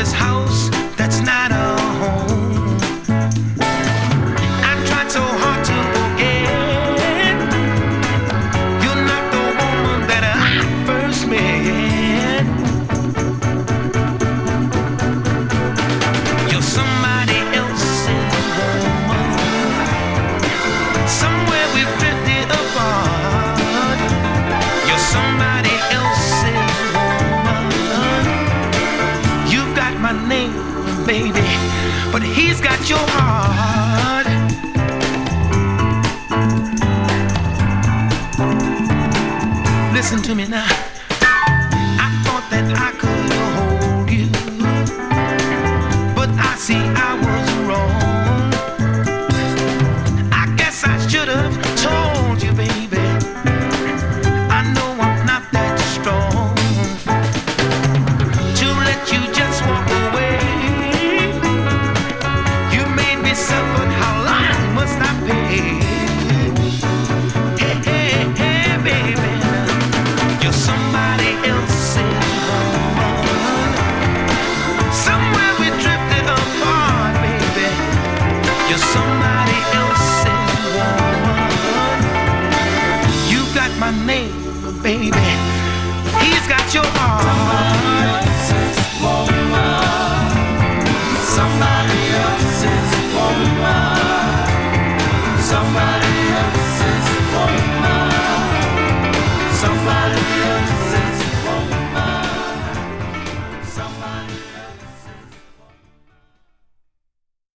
this house that's not a home. I tried so hard to forget. You're not the woman that I first met. You're somebody else's woman. Somebody but he's got your heart. Listen to me now. I thought that I could hold you, but I see I my neighbor, baby. He's got your heart. Somebody else's woman. Somebody else's woman. Somebody else's woman. Somebody else's woman. Somebody